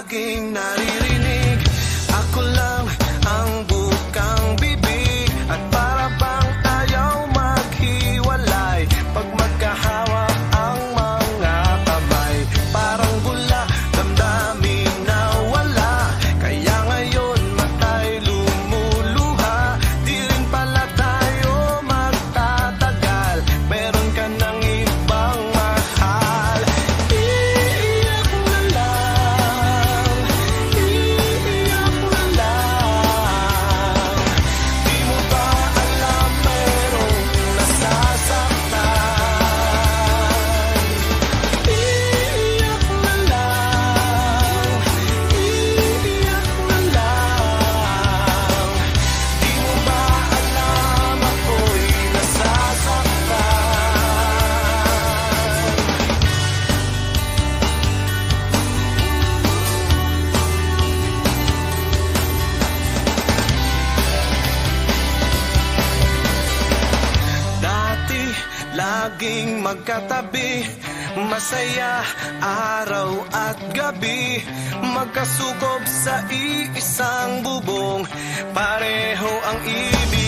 laging naririnig. Ako lang ang bukang bibig. At para bang ayaw maghiwalay. Pag magkahawak magkatabi Masaya araw at gabi. Magkasukob sa iisang bubong Pareho ang ibinubulong